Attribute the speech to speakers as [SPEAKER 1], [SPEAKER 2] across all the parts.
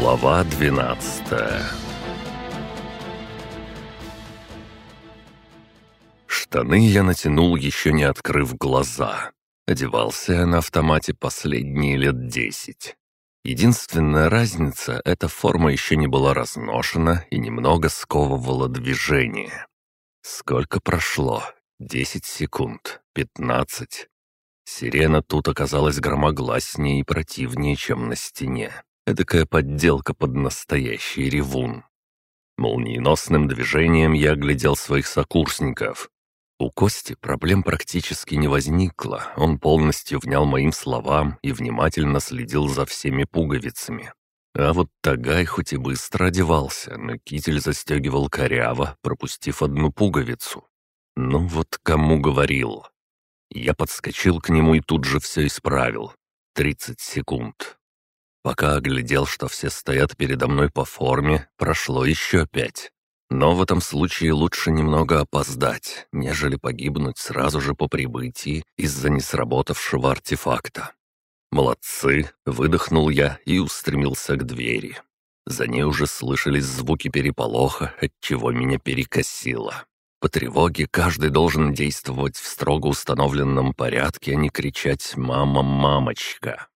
[SPEAKER 1] Глава двенадцатая Штаны я натянул, еще не открыв глаза. Одевался я на автомате последние лет десять. Единственная разница — эта форма еще не была разношена и немного сковывала движение. Сколько прошло? Десять секунд? Пятнадцать? Сирена тут оказалась громогласнее и противнее, чем на стене. Эдакая подделка под настоящий ревун. Молниеносным движением я оглядел своих сокурсников. У Кости проблем практически не возникло, он полностью внял моим словам и внимательно следил за всеми пуговицами. А вот Тагай хоть и быстро одевался, но китель застегивал коряво, пропустив одну пуговицу. Ну вот кому говорил. Я подскочил к нему и тут же все исправил. Тридцать секунд. Пока оглядел, что все стоят передо мной по форме, прошло еще пять. Но в этом случае лучше немного опоздать, нежели погибнуть сразу же по прибытии из-за несработавшего артефакта. «Молодцы!» — выдохнул я и устремился к двери. За ней уже слышались звуки переполоха, от чего меня перекосило. По тревоге каждый должен действовать в строго установленном порядке, а не кричать «мама, мамочка».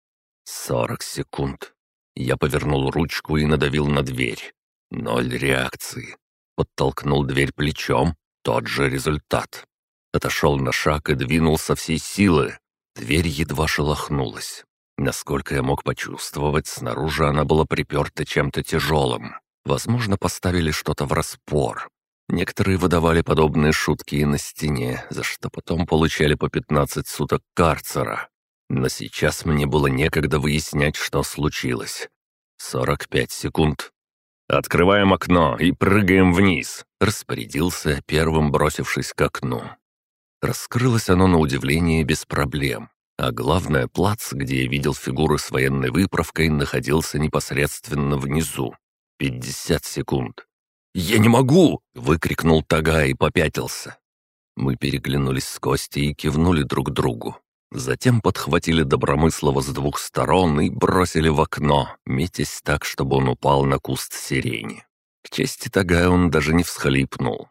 [SPEAKER 1] Сорок секунд. Я повернул ручку и надавил на дверь. Ноль реакции. Подтолкнул дверь плечом. Тот же результат. Отошел на шаг и двинул со всей силы. Дверь едва шелохнулась. Насколько я мог почувствовать, снаружи она была приперта чем-то тяжелым. Возможно, поставили что-то в распор. Некоторые выдавали подобные шутки и на стене, за что потом получали по 15 суток карцера. Но сейчас мне было некогда выяснять, что случилось. 45 секунд. «Открываем окно и прыгаем вниз», — распорядился, первым бросившись к окну. Раскрылось оно на удивление без проблем. А главное, плац, где я видел фигуры с военной выправкой, находился непосредственно внизу. 50 секунд. «Я не могу!» — выкрикнул Тага и попятился. Мы переглянулись с Костей и кивнули друг другу. Затем подхватили Добромыслова с двух сторон и бросили в окно, метясь так, чтобы он упал на куст сирени. К чести Тагая он даже не всхлипнул.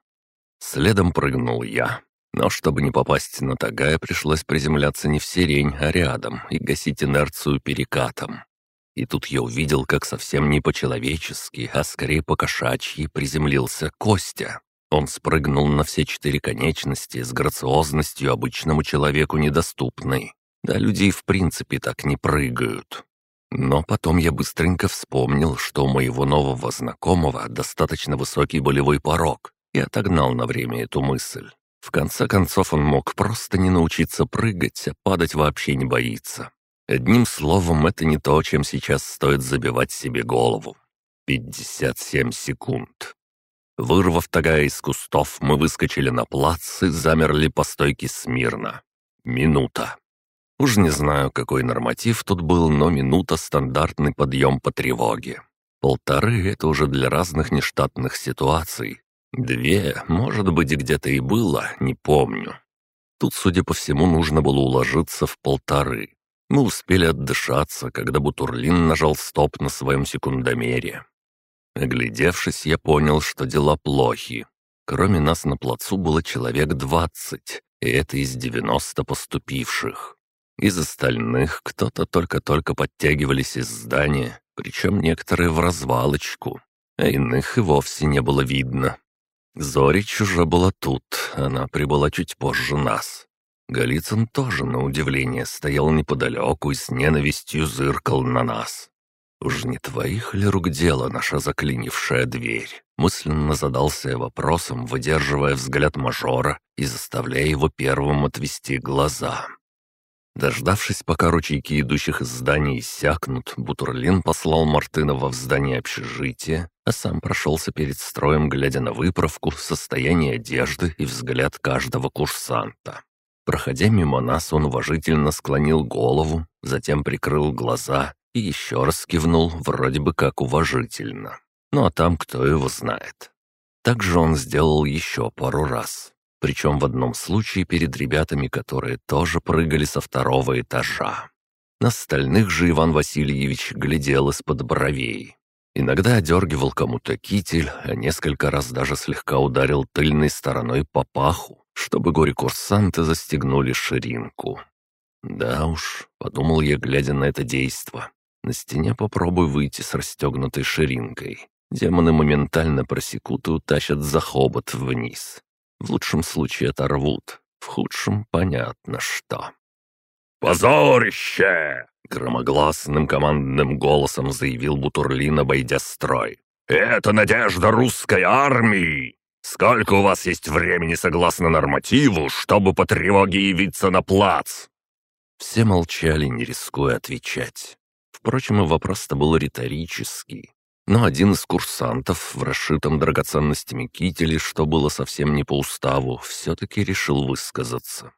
[SPEAKER 1] Следом прыгнул я. Но чтобы не попасть на Тагая, пришлось приземляться не в сирень, а рядом и гасить инерцию перекатом. И тут я увидел, как совсем не по-человечески, а скорее по-кошачьи приземлился Костя. Он спрыгнул на все четыре конечности с грациозностью обычному человеку недоступной. Да людей в принципе так не прыгают. Но потом я быстренько вспомнил, что у моего нового знакомого достаточно высокий болевой порог, и отогнал на время эту мысль. В конце концов, он мог просто не научиться прыгать, а падать вообще не боится. Одним словом, это не то, чем сейчас стоит забивать себе голову. 57 секунд. Вырвав тагая из кустов, мы выскочили на плац и замерли по стойке смирно. Минута. Уж не знаю, какой норматив тут был, но минута — стандартный подъем по тревоге. Полторы — это уже для разных нештатных ситуаций. Две, может быть, где-то и было, не помню. Тут, судя по всему, нужно было уложиться в полторы. Мы успели отдышаться, когда Бутурлин нажал стоп на своем секундомере. Оглядевшись, я понял, что дела плохи. Кроме нас на плацу было человек двадцать, и это из девяносто поступивших. Из остальных кто-то только-только подтягивались из здания, причем некоторые в развалочку, а иных и вовсе не было видно. Зорич уже была тут, она прибыла чуть позже нас. Голицын тоже, на удивление, стоял неподалеку и с ненавистью зыркал на нас. «Уж не твоих ли рук дело наша заклинившая дверь?» Мысленно задался я вопросом, выдерживая взгляд мажора и заставляя его первым отвести глаза. Дождавшись, пока ручейки идущих из здания иссякнут, Бутурлин послал Мартынова в здание общежития, а сам прошелся перед строем, глядя на выправку, состояние одежды и взгляд каждого курсанта. Проходя мимо нас, он уважительно склонил голову, затем прикрыл глаза и еще раз кивнул, вроде бы как уважительно. Ну а там кто его знает. Так же он сделал еще пару раз. Причем в одном случае перед ребятами, которые тоже прыгали со второго этажа. На остальных же Иван Васильевич глядел из-под бровей. Иногда одергивал кому-то китель, а несколько раз даже слегка ударил тыльной стороной по паху, чтобы горе-курсанты застегнули ширинку. «Да уж», — подумал я, глядя на это действо. «На стене попробуй выйти с расстегнутой ширинкой. Демоны моментально просекут и утащат за хобот вниз. В лучшем случае оторвут, в худшем понятно что».
[SPEAKER 2] «Позорище!» — громогласным командным голосом заявил Бутурлин, обойдя строй. «Это надежда русской армии! Сколько у вас есть времени согласно нормативу, чтобы по тревоге явиться на плац?»
[SPEAKER 1] Все молчали, не рискуя отвечать. Впрочем, и вопрос-то был риторический. Но один из курсантов в расшитом драгоценностями кителе, что было совсем не по уставу, все-таки решил высказаться.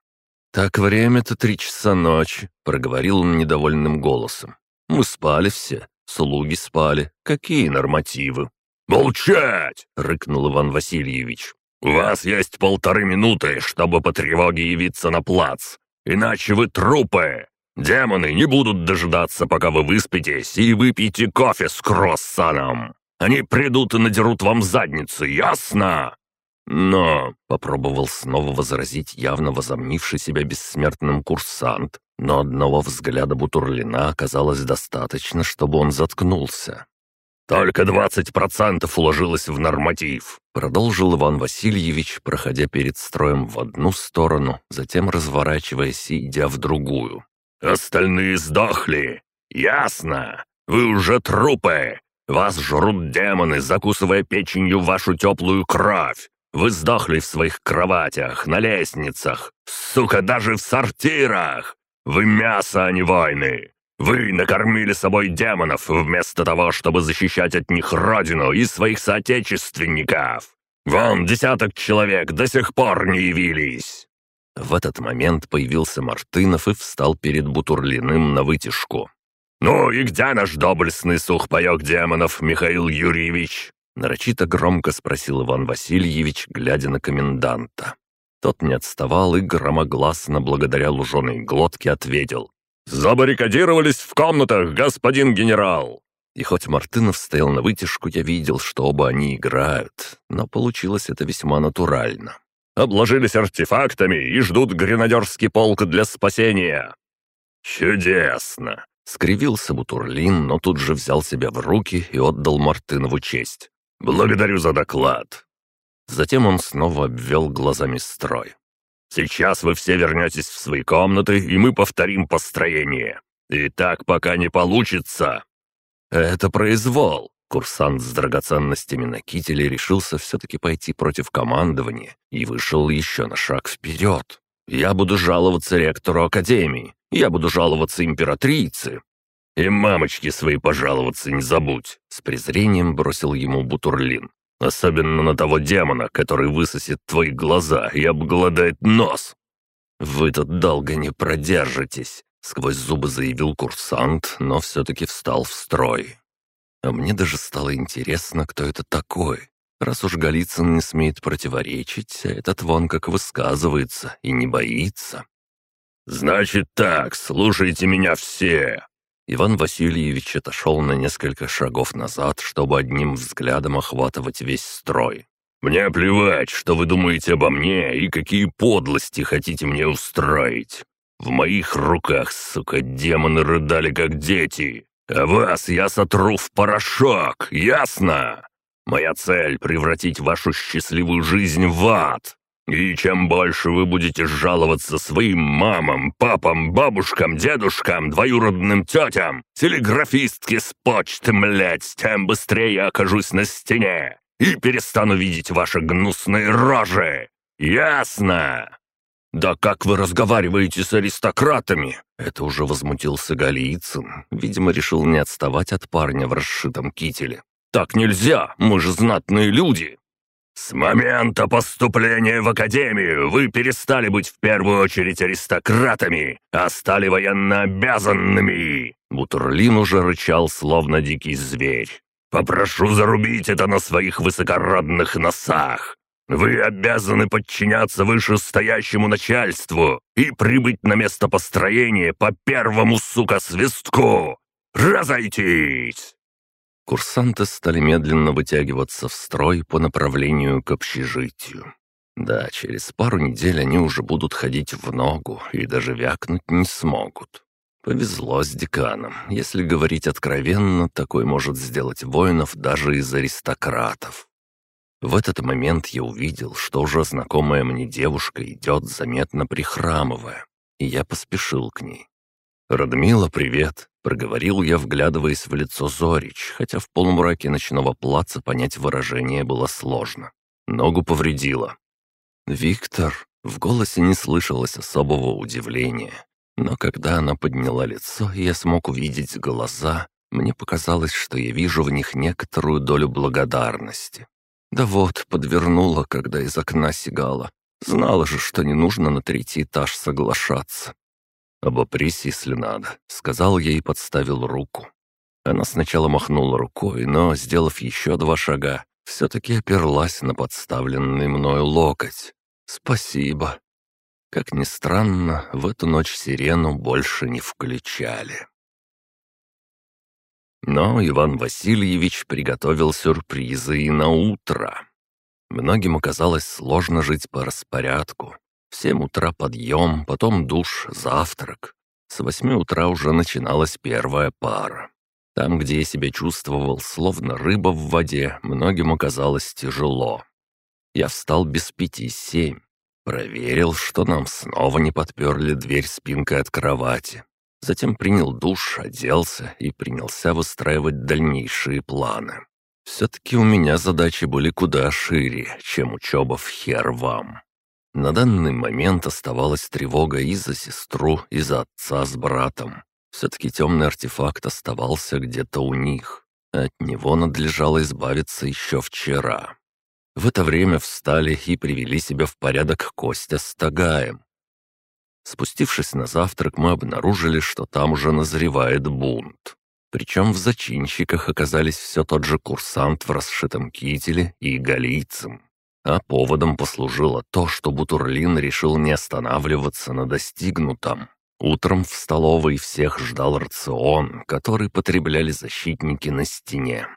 [SPEAKER 1] «Так время-то три часа ночи», — проговорил он недовольным голосом. «Мы спали все, слуги спали. Какие нормативы?»
[SPEAKER 2] «Молчать!»
[SPEAKER 1] — рыкнул Иван Васильевич.
[SPEAKER 2] «У вас есть полторы минуты, чтобы по тревоге явиться на плац. Иначе вы трупы. Демоны не будут дожидаться, пока вы выспитесь и выпьете кофе с кроссаном. Они придут и надерут вам задницу, ясно?»
[SPEAKER 1] «Но...» — попробовал снова возразить явно возомнивший себя бессмертным курсант, но одного взгляда Бутурлина оказалось достаточно, чтобы он заткнулся.
[SPEAKER 2] «Только двадцать процентов уложилось в норматив», —
[SPEAKER 1] продолжил Иван Васильевич, проходя перед строем в одну сторону, затем разворачиваясь и идя в другую.
[SPEAKER 2] Остальные сдохли. Ясно. Вы уже трупы. Вас жрут демоны, закусывая печенью вашу теплую кровь. Вы сдохли в своих кроватях, на лестницах, сука, даже в сортирах. Вы мясо, а не войны. Вы накормили собой демонов вместо того, чтобы защищать от них родину и своих соотечественников. Вон десяток человек до сих пор не явились.
[SPEAKER 1] В этот момент появился Мартынов и встал перед Бутурлиным на вытяжку.
[SPEAKER 2] «Ну и где наш доблестный сухпайок демонов, Михаил Юрьевич?»
[SPEAKER 1] Нарочито громко спросил Иван Васильевич, глядя на коменданта. Тот не отставал и громогласно, благодаря луженой глотке, ответил.
[SPEAKER 2] «Забаррикадировались в комнатах, господин генерал!»
[SPEAKER 1] И хоть Мартынов стоял на вытяжку, я видел, что оба они играют, но получилось это весьма натурально
[SPEAKER 2] обложились артефактами и ждут гренадерский полк для спасения». «Чудесно!»
[SPEAKER 1] — скривился Бутурлин, но тут же взял себя в руки и отдал Мартынову честь.
[SPEAKER 2] «Благодарю за доклад».
[SPEAKER 1] Затем он снова обвел глазами строй.
[SPEAKER 2] «Сейчас вы все вернетесь в свои комнаты, и мы повторим построение. И так пока не получится».
[SPEAKER 1] «Это произвол», Курсант с драгоценностями на кителе решился все-таки пойти против командования и вышел еще на шаг вперед. «Я буду жаловаться ректору Академии, я буду жаловаться императрице».
[SPEAKER 2] «И мамочки свои пожаловаться не забудь», — с презрением бросил ему Бутурлин. «Особенно на того демона, который высосет твои глаза и обгладает нос».
[SPEAKER 1] «Вы тут долго не продержитесь», — сквозь зубы заявил курсант, но все-таки встал в строй. А мне даже стало интересно, кто это такой. Раз уж Голицын не смеет противоречить, а этот вон как высказывается и не боится.
[SPEAKER 2] «Значит так, слушайте меня все!»
[SPEAKER 1] Иван Васильевич отошел на несколько шагов назад, чтобы одним взглядом охватывать весь строй.
[SPEAKER 2] «Мне плевать, что вы думаете обо мне и какие подлости хотите мне устроить. В моих руках, сука, демоны рыдали как дети. Вас я сотру в порошок, ясно? Моя цель — превратить вашу счастливую жизнь в ад. И чем больше вы будете жаловаться своим мамам, папам, бабушкам, дедушкам, двоюродным тетям, телеграфистке с почты, млять, тем быстрее я окажусь на стене и перестану видеть ваши гнусные рожи. Ясно?»
[SPEAKER 1] «Да как вы разговариваете с аристократами?» Это уже возмутился Галицын. Видимо, решил не отставать от парня в расшитом кителе. «Так нельзя, мы же знатные люди!»
[SPEAKER 2] «С момента поступления в Академию вы перестали быть в первую очередь аристократами, а стали военно обязанными!»
[SPEAKER 1] Бутурлин уже рычал, словно дикий зверь.
[SPEAKER 2] «Попрошу зарубить это на своих высокородных носах! Вы обязаны подчиняться вышестоящему начальству и прибыть на место построения по первому, сука, свистку! Разойтись!»
[SPEAKER 1] Курсанты стали медленно вытягиваться в строй по направлению к общежитию. Да, через пару недель они уже будут ходить в ногу и даже вякнуть не смогут. Повезло с деканом. Если говорить откровенно, такой может сделать воинов даже из аристократов. В этот момент я увидел, что уже знакомая мне девушка идет, заметно прихрамывая, и я поспешил к ней. «Радмила, привет!» — проговорил я, вглядываясь в лицо Зорич, хотя в полумраке ночного плаца понять выражение было сложно. Ногу повредила. «Виктор!» — в голосе не слышалось особого удивления. Но когда она подняла лицо, и я смог увидеть глаза, мне показалось, что я вижу в них некоторую долю благодарности. Да вот, подвернула, когда из окна сигала. Знала же, что не нужно на третий этаж соглашаться. «Обопрись, если надо», — сказал я и подставил руку. Она сначала махнула рукой, но, сделав еще два шага, все-таки оперлась на подставленный мною локоть. «Спасибо». Как ни странно, в эту ночь сирену больше не включали. Но Иван Васильевич приготовил сюрпризы и на утро. Многим оказалось сложно жить по распорядку. В семь утра подъем, потом душ, завтрак. С восьми утра уже начиналась первая пара. Там, где я себя чувствовал, словно рыба в воде, многим оказалось тяжело. Я встал без пяти семь. Проверил, что нам снова не подперли дверь спинкой от кровати. Затем принял душ, оделся и принялся выстраивать дальнейшие планы. Все-таки у меня задачи были куда шире, чем учеба в хер вам. На данный момент оставалась тревога и за сестру, и за отца с братом. Все-таки темный артефакт оставался где-то у них. От него надлежало избавиться еще вчера. В это время встали и привели себя в порядок Костя с Тагаем. Спустившись на завтрак, мы обнаружили, что там уже назревает бунт. Причем в зачинщиках оказались все тот же курсант в расшитом кителе и галийцем. А поводом послужило то, что Бутурлин решил не останавливаться на достигнутом. Утром в столовой всех ждал рацион, который потребляли защитники на стене.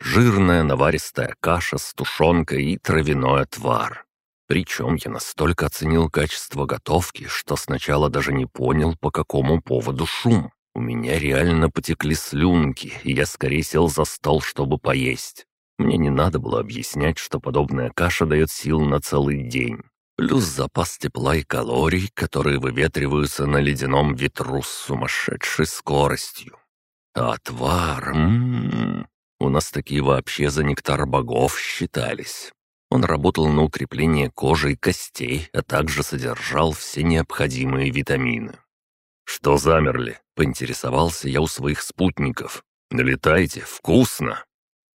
[SPEAKER 1] Жирная наваристая каша с тушенкой и травяной отвар. Причем я настолько оценил качество готовки, что сначала даже не понял, по какому поводу шум. У меня реально потекли слюнки, и я скорее сел за стол, чтобы поесть. Мне не надо было объяснять, что подобная каша дает сил на целый день. Плюс запас тепла и калорий, которые выветриваются на ледяном ветру с сумасшедшей скоростью. А отвар... М -м -м, у нас такие вообще за нектар богов считались. Он работал на укрепление кожи и костей, а также содержал все необходимые витамины. «Что замерли?» — поинтересовался я у своих спутников. «Налетайте, вкусно!»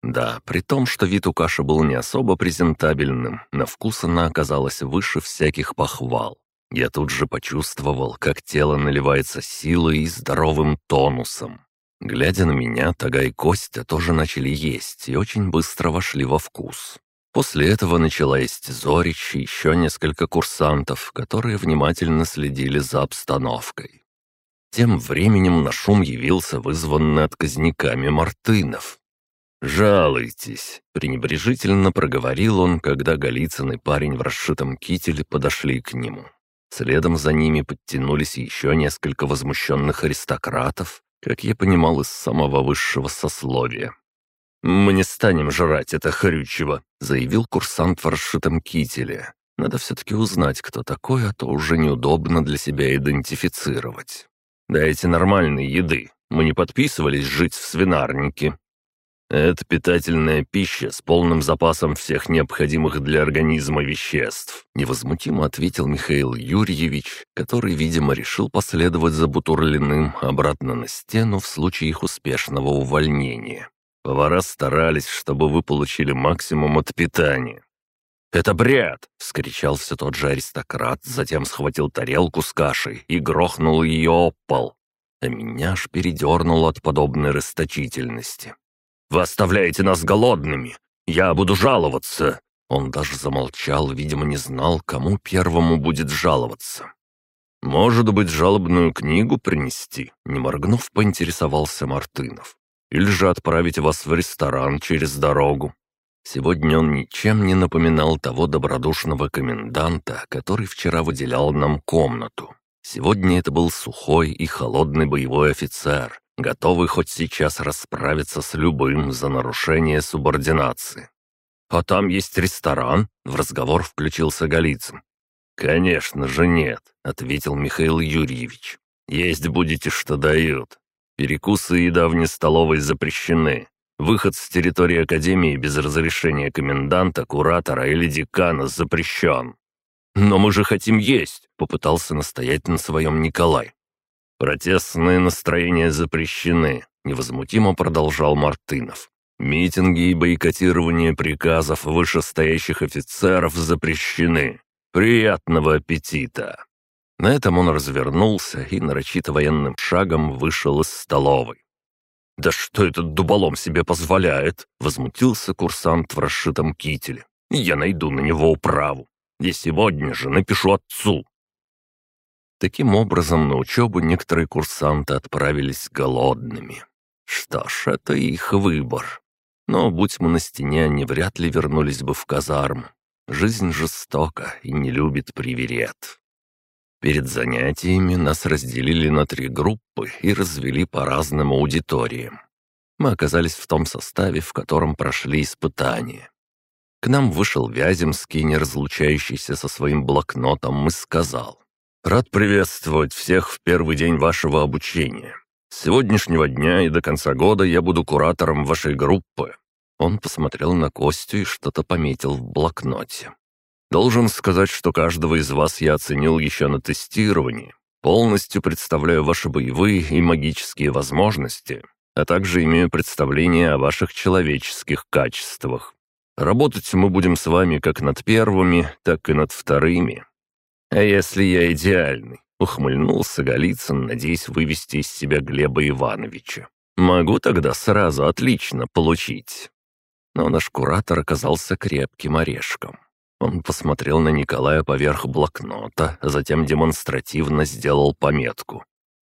[SPEAKER 1] Да, при том, что вид у каши был не особо презентабельным, на вкус она оказалась выше всяких похвал. Я тут же почувствовал, как тело наливается силой и здоровым тонусом. Глядя на меня, Тага и Костя тоже начали есть и очень быстро вошли во вкус. После этого начала есть Зорич и еще несколько курсантов, которые внимательно следили за обстановкой. Тем временем на шум явился вызванный отказниками Мартынов. «Жалуйтесь», — пренебрежительно проговорил он, когда Голицын и парень в расшитом кителе подошли к нему. Следом за ними подтянулись еще несколько возмущенных аристократов, как я понимал, из самого высшего сословия. «Мы не станем жрать это хрючево», — заявил курсант в расшитом кителе. «Надо все-таки узнать, кто такой, а то уже неудобно для себя идентифицировать. Дайте нормальной еды. Мы не подписывались жить в свинарнике». «Это питательная пища с полным запасом всех необходимых для организма веществ», невозмутимо ответил Михаил Юрьевич, который, видимо, решил последовать за Бутурлиным обратно на стену в случае их успешного увольнения. Повара старались, чтобы вы получили максимум от питания. «Это бред!» — вскричал все тот же аристократ, затем схватил тарелку с кашей и грохнул ее об пол. А меня аж передернуло от подобной расточительности. «Вы оставляете нас голодными! Я буду жаловаться!» Он даже замолчал, видимо, не знал, кому первому будет жаловаться. «Может быть, жалобную книгу принести?» Не моргнув, поинтересовался Мартынов. Или же отправить вас в ресторан через дорогу. Сегодня он ничем не напоминал того добродушного коменданта, который вчера выделял нам комнату. Сегодня это был сухой и холодный боевой офицер, готовый хоть сейчас расправиться с любым за нарушение субординации. «А там есть ресторан?» — в разговор включился Голицын. «Конечно же нет», — ответил Михаил Юрьевич. «Есть будете, что дают. Перекусы и еда вне столовой запрещены. Выход с территории Академии без разрешения коменданта, куратора или декана запрещен. «Но мы же хотим есть!» — попытался настоять на своем Николай. «Протестные настроения запрещены», — невозмутимо продолжал Мартынов. «Митинги и бойкотирование приказов вышестоящих офицеров запрещены. Приятного аппетита!» На этом он развернулся и нарочито военным шагом вышел из столовой. «Да что этот дуболом себе позволяет?» — возмутился курсант в расшитом кителе. «Я найду на него управу. Я сегодня же напишу отцу». Таким образом, на учебу некоторые курсанты отправились голодными. Что ж, это их выбор. Но, будь мы на стене, они вряд ли вернулись бы в казарму. Жизнь жестока и не любит приверед. Перед занятиями нас разделили на три группы и развели по разным аудиториям. Мы оказались в том составе, в котором прошли испытания. К нам вышел Вяземский, не разлучающийся со своим блокнотом, и сказал. «Рад приветствовать всех в первый день вашего обучения. С сегодняшнего дня и до конца года я буду куратором вашей группы». Он посмотрел на Костю и что-то пометил в блокноте. Должен сказать, что каждого из вас я оценил еще на тестировании. Полностью представляю ваши боевые и магические возможности, а также имею представление о ваших человеческих качествах. Работать мы будем с вами как над первыми, так и над вторыми. А если я идеальный?» — ухмыльнулся Голицын, надеясь вывести из себя Глеба Ивановича. «Могу тогда сразу отлично получить». Но наш куратор оказался крепким орешком. Он посмотрел на Николая поверх блокнота, затем демонстративно сделал пометку.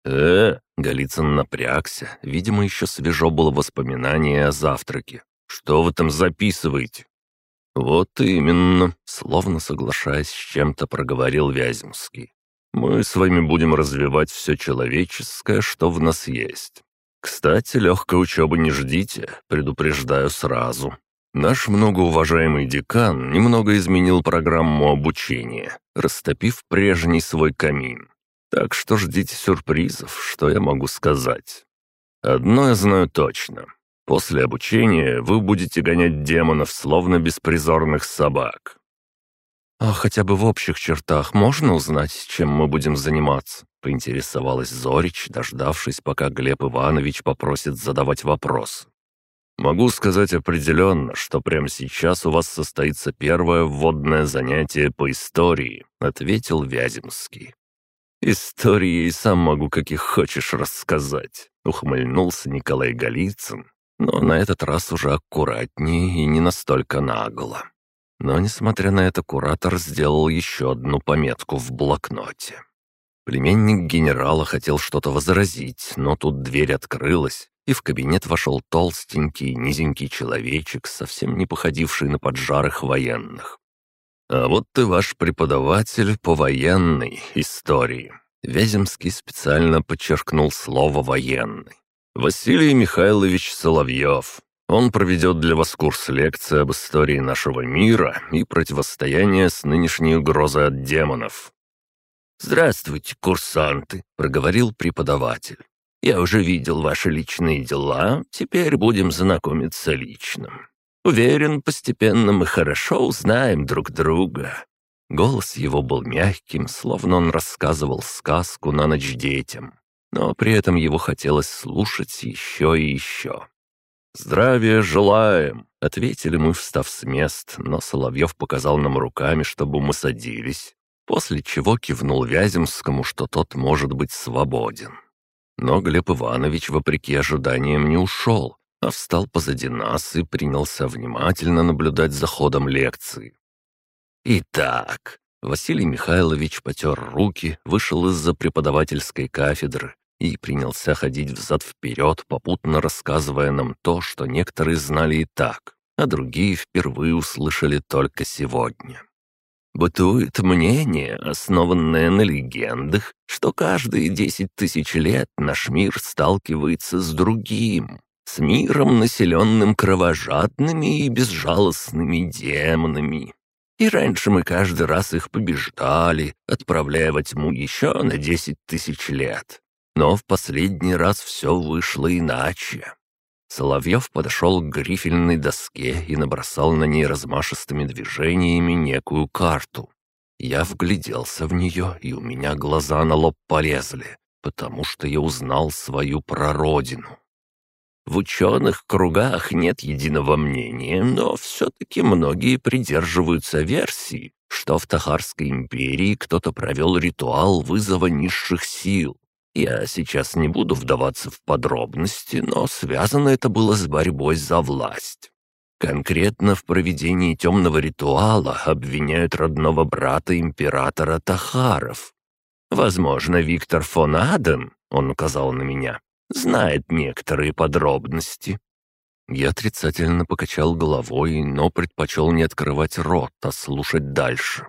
[SPEAKER 1] «Э, Голицын напрягся, видимо, еще свежо было воспоминание о завтраке. Что вы там записываете?» «Вот именно», — словно соглашаясь с чем-то, проговорил Вяземский. «Мы с вами будем развивать все человеческое, что в нас есть. Кстати, легкой учебы не ждите, предупреждаю сразу. Наш многоуважаемый декан немного изменил программу обучения, растопив прежний свой камин. Так что ждите сюрпризов, что я могу сказать. Одно я знаю точно. После обучения вы будете гонять демонов, словно беспризорных собак. «А хотя бы в общих чертах можно узнать, чем мы будем заниматься?» — поинтересовалась Зорич, дождавшись, пока Глеб Иванович попросит задавать вопрос. Могу сказать определенно, что прямо сейчас у вас состоится первое вводное занятие по истории», — ответил Вяземский. «Истории и сам могу каких хочешь рассказать», — ухмыльнулся Николай Голицын, но на этот раз уже аккуратнее и не настолько нагло. Но, несмотря на это, куратор сделал еще одну пометку в блокноте. Племенник генерала хотел что-то возразить, но тут дверь открылась, и в кабинет вошел толстенький, низенький человечек, совсем не походивший на поджарых военных. «А вот ты ваш преподаватель по военной истории». Вяземский специально подчеркнул слово «военный». «Василий Михайлович Соловьев. Он проведет для вас курс лекции об истории нашего мира и противостояние с нынешней угрозой от демонов».
[SPEAKER 3] «Здравствуйте, курсанты», — проговорил преподаватель. Я уже видел ваши личные дела, теперь будем знакомиться лично. Уверен, постепенно мы хорошо узнаем друг друга».
[SPEAKER 1] Голос его был мягким, словно он рассказывал сказку на ночь детям, но при этом его хотелось слушать еще и еще. «Здравия желаем!» — ответили мы, встав с мест, но Соловьев показал нам руками, чтобы мы садились, после чего кивнул Вяземскому, что тот может быть свободен. Но Глеб Иванович, вопреки ожиданиям, не ушел, а встал позади нас и принялся внимательно наблюдать за ходом лекции. Итак, Василий Михайлович потер руки, вышел из-за преподавательской кафедры, и принялся ходить взад-вперед, попутно рассказывая нам то, что некоторые знали и так, а другие впервые услышали только сегодня. Бытует мнение, основанное на легендах, что каждые десять тысяч лет наш мир сталкивается с другим, с миром, населенным кровожадными и безжалостными демонами. И раньше мы каждый раз их побеждали, отправляя во тьму еще на десять тысяч лет. Но в последний раз все вышло иначе. Соловьев подошел к грифельной доске и набросал на ней размашистыми движениями некую карту. Я вгляделся в нее, и у меня глаза на лоб полезли, потому что я узнал свою прародину. В ученых кругах нет единого мнения, но все-таки многие придерживаются версии, что в Тахарской империи кто-то провел ритуал вызова низших сил. Я сейчас не буду вдаваться в подробности, но связано это было с борьбой за власть. Конкретно в проведении темного ритуала обвиняют родного брата императора Тахаров. Возможно, Виктор фон Аден, он указал на меня, знает некоторые подробности». Я отрицательно покачал головой, но предпочел не открывать рот, а слушать дальше.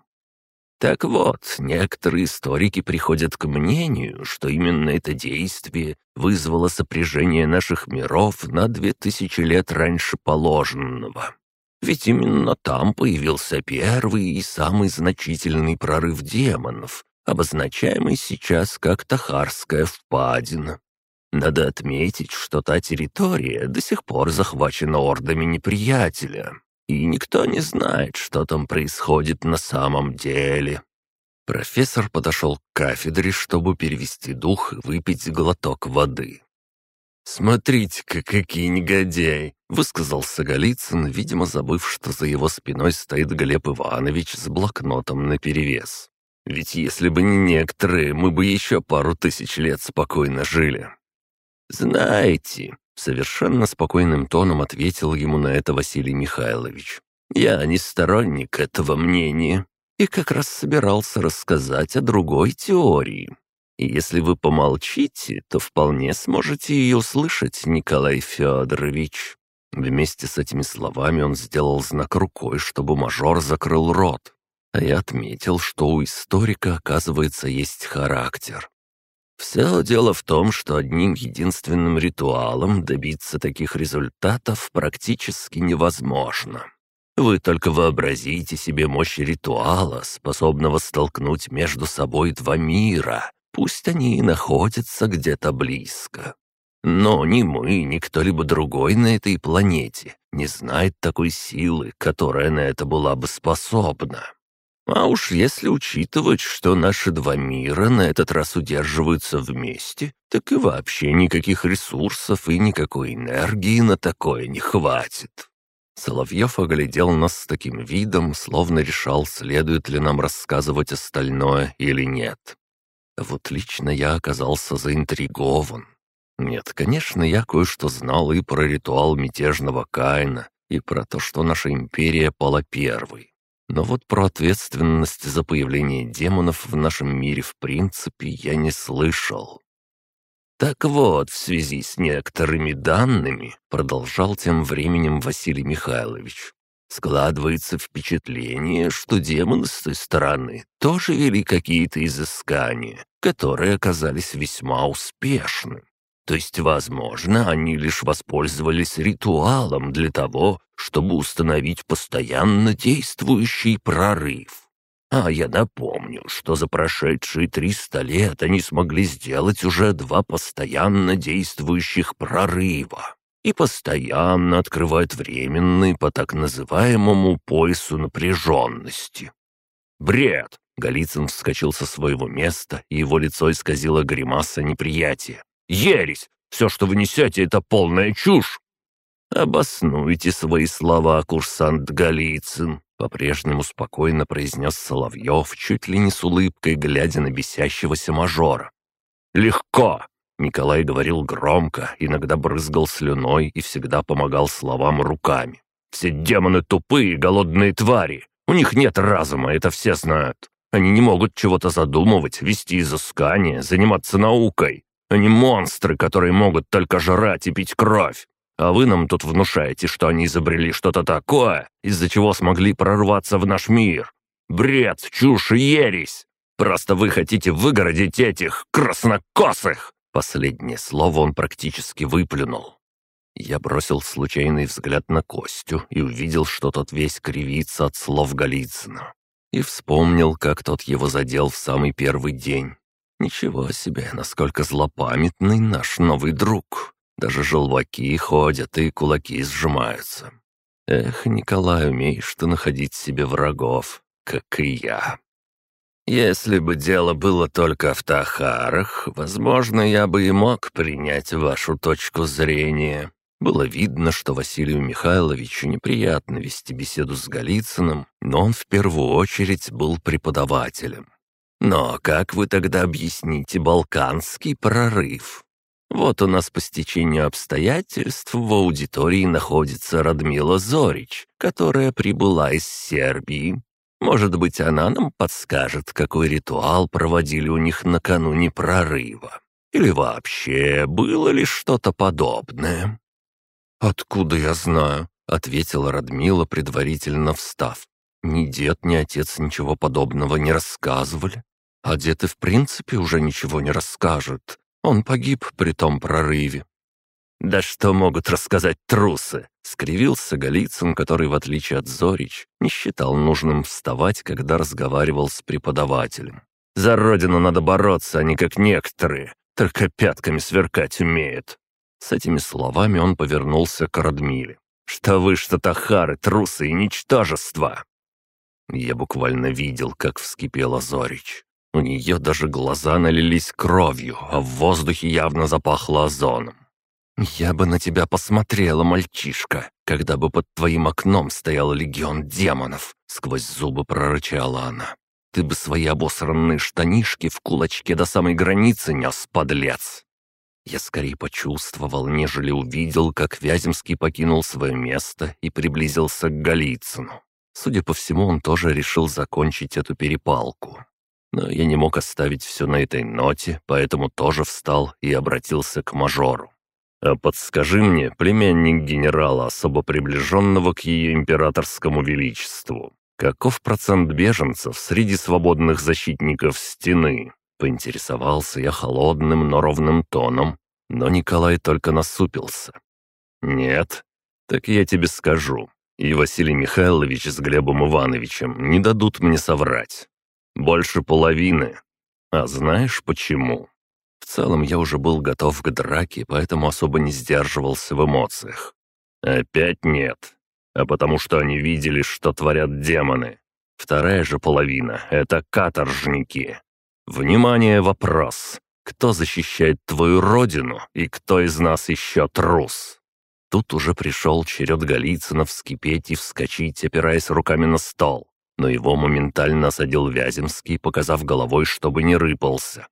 [SPEAKER 1] Так вот, некоторые историки приходят к мнению, что именно это действие вызвало сопряжение наших миров на две тысячи лет раньше положенного. Ведь именно там появился первый и самый значительный прорыв демонов, обозначаемый сейчас как Тахарская впадина. Надо отметить, что та территория до сих пор захвачена ордами неприятеля, и никто не знает, что там происходит на самом деле. Профессор подошел к кафедре, чтобы перевести дух и выпить глоток воды. «Смотрите-ка, какие негодяи!» — высказался Голицын, видимо, забыв, что за его спиной стоит Глеб Иванович с блокнотом наперевес. «Ведь если бы не некоторые, мы бы еще пару тысяч лет спокойно жили. «Знаете», — совершенно спокойным тоном ответил ему на это Василий Михайлович, «я не сторонник этого мнения и как раз собирался рассказать о другой теории. И если вы помолчите, то вполне сможете ее услышать, Николай Федорович». Вместе с этими словами он сделал знак рукой, чтобы мажор закрыл рот. А я отметил, что у историка, оказывается, есть характер. Все дело в том, что одним единственным ритуалом добиться таких результатов практически невозможно. Вы только вообразите себе мощь ритуала, способного столкнуть между собой два мира, пусть они и находятся где-то близко. Но ни мы, ни кто-либо другой на этой планете не знает такой силы, которая на это была бы способна. А уж если учитывать, что наши два мира на этот раз удерживаются вместе, так и вообще никаких ресурсов и никакой энергии на такое не хватит. Соловьев оглядел нас с таким видом, словно решал, следует ли нам рассказывать остальное или нет. Вот лично я оказался заинтригован. Нет, конечно, я кое-что знал и про ритуал мятежного Каина, и про то, что наша империя пала первой. Но вот про ответственность за появление демонов в нашем мире в принципе я не слышал. Так вот, в связи с некоторыми данными, продолжал тем временем Василий Михайлович, складывается впечатление, что демоны с той стороны тоже вели какие-то изыскания, которые оказались весьма успешны. То есть, возможно, они лишь воспользовались ритуалом для того, чтобы установить постоянно действующий прорыв. А я напомню, что за прошедшие 300 лет они смогли сделать уже два постоянно действующих прорыва и постоянно открывают временный по так называемому поясу напряженности. «Бред!» — Голицын вскочил со своего места, и его лицо исказило гримаса неприятия. Ересь! Все, что вы несете, это полная чушь!» «Обоснуйте свои слова, курсант Голицын», — по-прежнему спокойно произнес Соловьев, чуть ли не с улыбкой, глядя на бесящегося мажора. «Легко!» — Николай говорил громко, иногда брызгал слюной и всегда помогал словам руками. «Все демоны тупые, голодные твари. У них нет разума, это все знают. Они не могут чего-то задумывать, вести изыскания, заниматься наукой. Они монстры, которые могут только жрать и пить кровь. А вы нам тут внушаете, что они изобрели что-то такое, из-за чего смогли прорваться в наш мир. Бред, чушь и ересь. Просто вы хотите выгородить этих краснокосых!» Последнее слово он практически выплюнул. Я бросил случайный взгляд на Костю и увидел, что тот весь кривится от слов Голицына. И вспомнил, как тот его задел в самый первый день. Ничего себе, насколько злопамятный наш новый друг. Даже желваки ходят и кулаки сжимаются. Эх, Николай, умеешь ты находить себе врагов, как и я. Если бы дело было только в Тахарах, возможно, я бы и мог принять вашу точку зрения. Было видно, что Василию Михайловичу неприятно вести беседу с Голицыным, но он в первую очередь был преподавателем. Но как вы тогда объясните балканский прорыв? Вот у нас по стечению обстоятельств в аудитории находится Радмила Зорич, которая прибыла из Сербии. Может быть, она нам подскажет, какой ритуал проводили у них накануне прорыва. Или вообще, было ли что-то подобное? «Откуда я знаю?» — ответила Радмила, предварительно встав. «Ни дед, ни отец ничего подобного не рассказывали. А дед и в принципе уже ничего не расскажет. Он погиб при том прорыве». «Да что могут рассказать трусы?» — скривился Голицын, который, в отличие от Зорич, не считал нужным вставать, когда разговаривал с преподавателем. «За родину надо бороться, а не как некоторые, только пятками сверкать умеют». С этими словами он повернулся к Радмиле. «Что вы, что Тахары, трусы и ничтожества!» Я буквально видел, как вскипела Зорич. У нее даже глаза налились кровью, а в воздухе явно запахло озоном. «Я бы на тебя посмотрела, мальчишка, когда бы под твоим окном стоял легион демонов», — сквозь зубы прорычала она. «Ты бы свои обосранные штанишки в кулачке до самой границы нес, подлец!» Я скорее почувствовал, нежели увидел, как Вяземский покинул свое место и приблизился к Голицыну. Судя по всему, он тоже решил закончить эту перепалку. Но я не мог оставить все на этой ноте, поэтому тоже встал и обратился к мажору. «А подскажи мне, племянник генерала, особо приближенного к ее императорскому величеству, каков процент беженцев среди свободных защитников стены?» Поинтересовался я холодным, но ровным тоном, но Николай только насупился. «Нет? Так я тебе скажу. И Василий Михайлович с Глебом Ивановичем не дадут мне соврать. Больше половины. А знаешь почему? В целом я уже был готов к драке, поэтому особо не сдерживался в эмоциях. Опять нет. А потому что они видели, что творят демоны. Вторая же половина — это каторжники. Внимание, вопрос. Кто защищает твою родину и кто из нас еще трус? Тут уже пришел черед Голицына вскипеть и вскочить, опираясь руками на стол но его моментально осадил Вяземский, показав головой, чтобы не рыпался.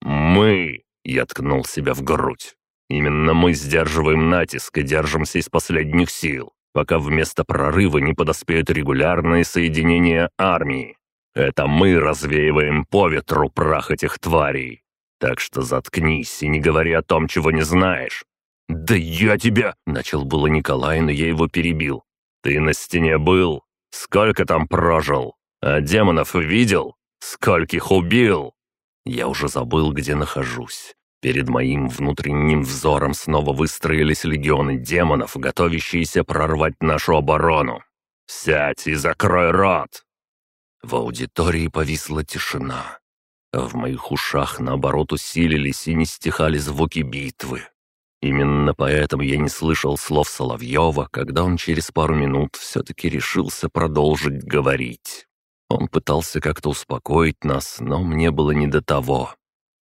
[SPEAKER 1] «Мы!» — я ткнул себя в грудь. «Именно мы сдерживаем натиск и держимся из последних сил, пока вместо прорыва не подоспеют регулярные соединения армии. Это мы развеиваем по ветру прах этих тварей. Так что заткнись и не говори о том, чего не знаешь». «Да я тебя!» — начал было Николай, но я его перебил. «Ты на стене был, Сколько там прожил? А демонов видел? Скольких убил?» Я уже забыл, где нахожусь. Перед моим внутренним взором снова выстроились легионы демонов, готовящиеся прорвать нашу оборону. «Сядь и закрой рот!» В аудитории повисла тишина. А в моих ушах, наоборот, усилились и не стихали звуки битвы. Именно поэтому я не слышал слов Соловьева, когда он через пару минут все-таки решился продолжить говорить. Он пытался как-то успокоить нас, но мне было не до того.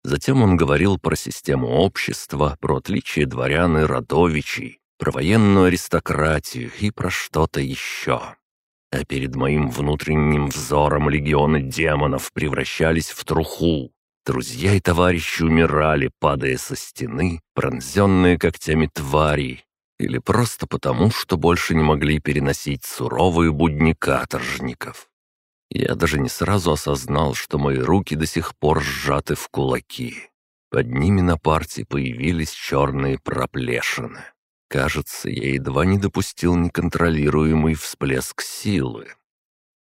[SPEAKER 1] Затем он говорил про систему общества, про отличие дворян и родовичей, про военную аристократию и про что-то еще. А перед моим внутренним взором легионы демонов превращались в труху, Друзья и товарищи умирали, падая со стены, пронзенные когтями тварей, или просто потому, что больше не могли переносить суровые будни каторжников. Я даже не сразу осознал, что мои руки до сих пор сжаты в кулаки. Под ними на парте появились черные проплешины. Кажется, я едва не допустил неконтролируемый всплеск силы.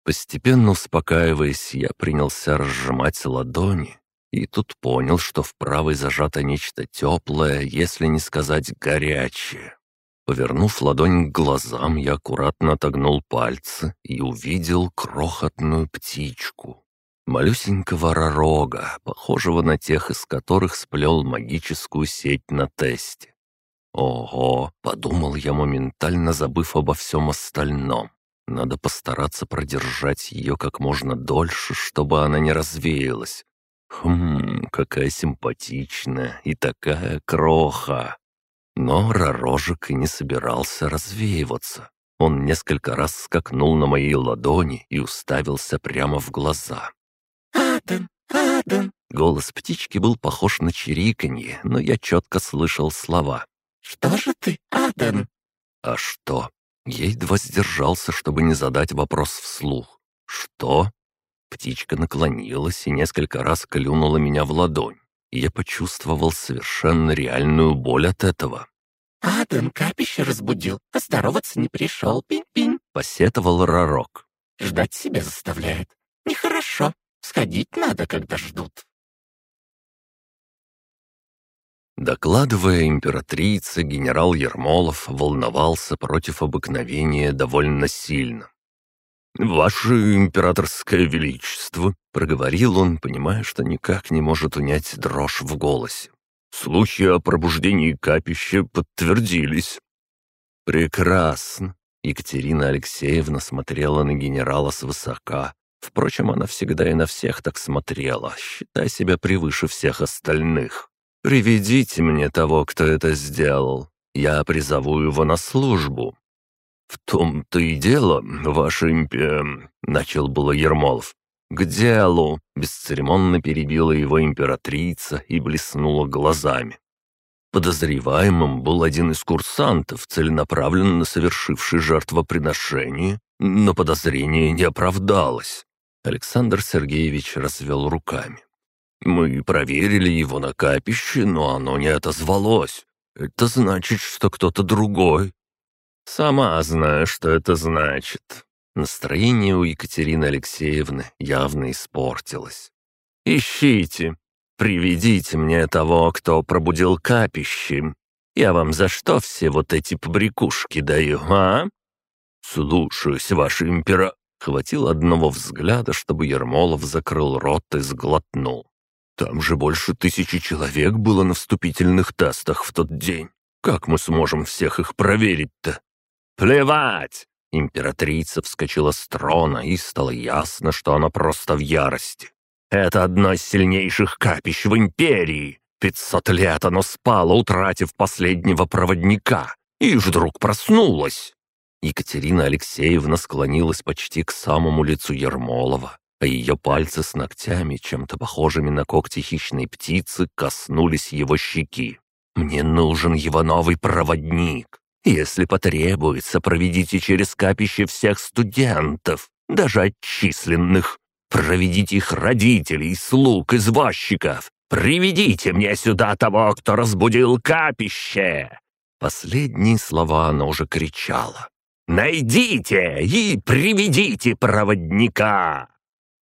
[SPEAKER 1] Постепенно успокаиваясь, я принялся разжимать ладони, и тут понял, что в правой зажато нечто теплое, если не сказать горячее. Повернув ладонь к глазам, я аккуратно отогнул пальцы и увидел крохотную птичку. Малюсенького ророга, похожего на тех, из которых сплел магическую сеть на тесте. «Ого!» — подумал я, моментально забыв обо всем остальном. Надо постараться продержать ее как можно дольше, чтобы она не развеялась. Хм, какая симпатичная и такая кроха. Но Ророжек и не собирался развеиваться. Он несколько раз скакнул на моей ладони и уставился прямо в глаза.
[SPEAKER 4] «Аден! Аден!»
[SPEAKER 1] Голос птички был похож на чириканье, но я четко слышал слова.
[SPEAKER 4] «Что же ты, Аден?»
[SPEAKER 1] «А что?» Я едва сдержался, чтобы не задать вопрос вслух. «Что?» Птичка наклонилась и несколько раз клюнула меня в ладонь. И я почувствовал совершенно реальную боль от этого.
[SPEAKER 4] «Аден капище разбудил, а здороваться не пришел, пинь-пинь», —
[SPEAKER 1] посетовал Ророк.
[SPEAKER 4] «Ждать себя заставляет. Нехорошо. Сходить надо, когда ждут».
[SPEAKER 1] Докладывая императрице, генерал Ермолов волновался против обыкновения довольно сильно. «Ваше императорское величество», — проговорил он, понимая, что никак не может унять дрожь в голосе. «Слухи о пробуждении капища подтвердились». «Прекрасно», — Екатерина Алексеевна смотрела на генерала свысока. Впрочем, она всегда и на всех так смотрела, считая себя превыше всех остальных. «Приведите мне того, кто это сделал. Я призову его на службу». «В том-то и дело, ваше импе...» — начал было Ермолов. «К делу!» — бесцеремонно перебила его императрица и блеснула глазами. Подозреваемым был один из курсантов, целенаправленно совершивший жертвоприношение, но подозрение не оправдалось. Александр Сергеевич развел руками. «Мы проверили его на капище, но оно не отозвалось. Это значит, что кто-то другой, «Сама знаю, что это значит». Настроение у Екатерины Алексеевны явно испортилось. «Ищите, приведите мне того, кто пробудил капище. Я вам за что все вот эти побрякушки даю, а?» «Слушаюсь, ваше импера...» Хватило одного взгляда, чтобы Ермолов закрыл рот и сглотнул. «Там же больше тысячи человек было на вступительных тестах в тот день. Как мы сможем всех их проверить-то?» «Плевать!» Императрица вскочила с трона, и стало ясно, что она просто в ярости. «Это одно из сильнейших капищ в империи. Пятьсот лет оно спало, утратив последнего проводника, и вдруг проснулось». Екатерина Алексеевна склонилась почти к самому лицу Ермолова, а ее пальцы с ногтями, чем-то похожими на когти хищной птицы, коснулись его щеки. «Мне нужен его новый проводник. Если потребуется, проведите через капище всех студентов, даже отчисленных. Проведите их родителей, слуг, извозчиков. Приведите мне сюда того, кто разбудил капище!» Последние слова она уже кричала. «Найдите и приведите проводника!»